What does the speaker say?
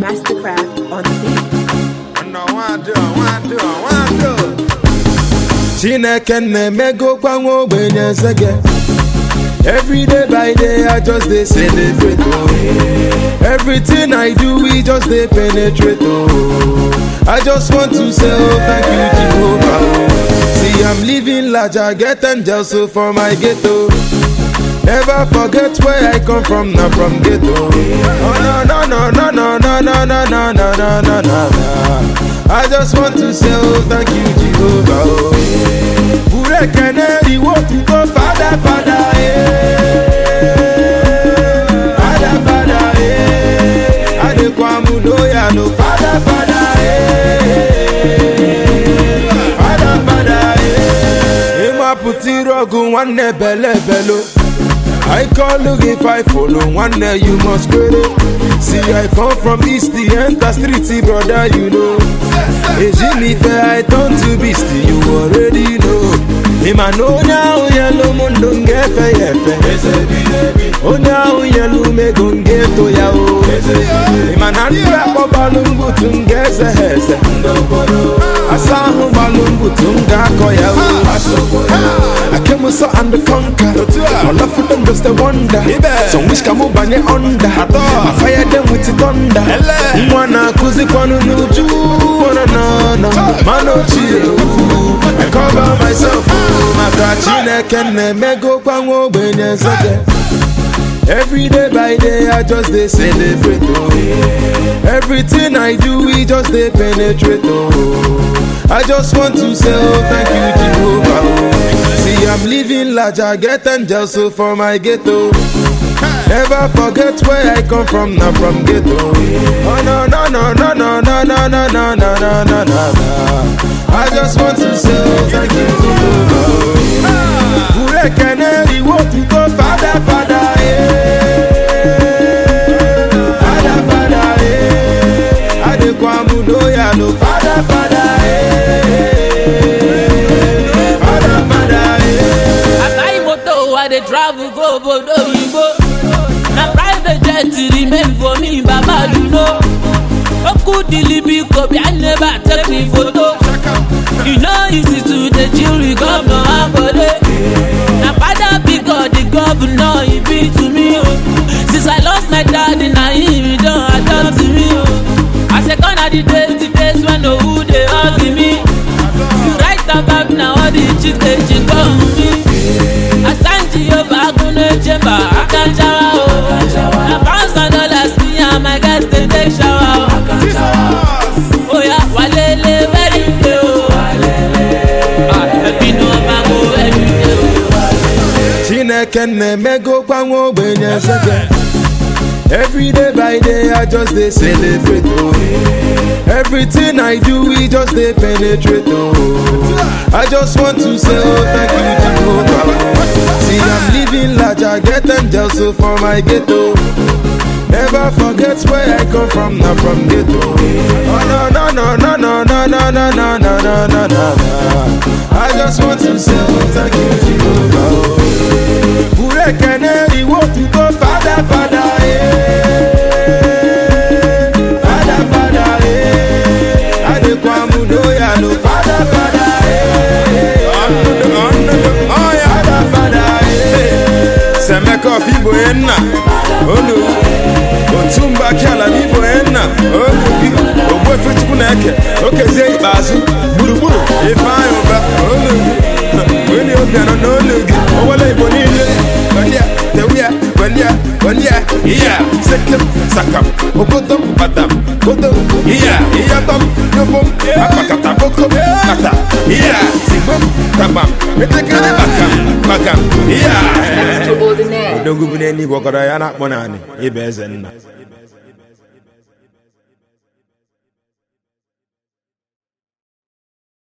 Mastercraft on the beat. Chineke na-emegokwa nwa ogbenye ezege Every day by day, I just they celebrate. Oh. Everything I do, we just they penetrate. Oh. I just want to say, oh, thank you, Jehovah. See, I'm living large, I get angels so for my ghetto. Never forget where I come from, not from ghetto. Oh, no, no, no, no, no, no, no, no, no, no, no, no, no. I just want to say, oh, thank you, Jehovah. Oh. Burekene, iwo tuko, Father, Father, eh. Father, Father, eh. Adekwamu loya, no, Father, Father, eh. Father, Father, eh. Ima putiri ọgụ nwanne bele belo. I call look if I follow one day you must quit it. See I come from east the enter streety brother you know. Is me fair I turn to beastie you already know. Him I know now yellow moon don't get fair yefe. Oh now yellow me gon get to ya Him and I not rap look to him hese. Asahu balungu tunga koya oh. oh o. I came with so and the conquer. All of them just a wonder. Some wish come over under. I fire them with the thunder. Mwana kuzi kwanu nuju. Wana na na. Mano chiyo. I cover myself. Maka chineke na-emego kwa nwa ogbenye nsege. Every day by day, I just dey celebrate. Oh. Everything I do, we just dey penetrate. Oh. I just want to say, oh, thank you, Jehovah. Oh. See, I'm living large, I get angels so for my ghetto. Never forget where I come from, not from ghetto. Oh no no no no no no no no no no no no no. I just want to say, oh, thank you, Jehovah. Burekene, Dilibi kobi, I never take me photo. You know easy to chill with governor Akode. Na father because the governor he be to me o. Since I lost my daddy, na him he don adopt me. I say gone are the days, the days when owu dey hug me. You write about na all the chicks dey chikom me. O. Chineke na-emego kwa ogbenye nsege Every day by day I just dey celebrate oh. Everything I do we just dey penetrate oh. I just want to say oh thank you Jehovah oh. See I'm living large I get angels so for my ghetto Never forget where I come from, not from ghetto. Oh no no no no no no no no no no no no no. I just want to say thank you, Jehovah. Kure kene iwo tuko fada fada eh. Fada fada eh. Ade kwa mudo ya no fada fada eh. Anu anu oh ya fada fada eh. Seme kofi boena. Olu. Otumba kala ni boena. Olu. Ogwe fitu na eke. Okeze ibazu. Buruburu. Ifeanyi Ethiopia no no lugi Owole ibo niile Wania, tewia, wania, wania Iya, sekem, sakam Okotom, batam, kodom Iya, iyatom, yobom Apakata, bokom, kata Iya, sibom, tamam. Metekele bakam, bakam Iya Odongu buneni wakadayana monani. Ibe ezenna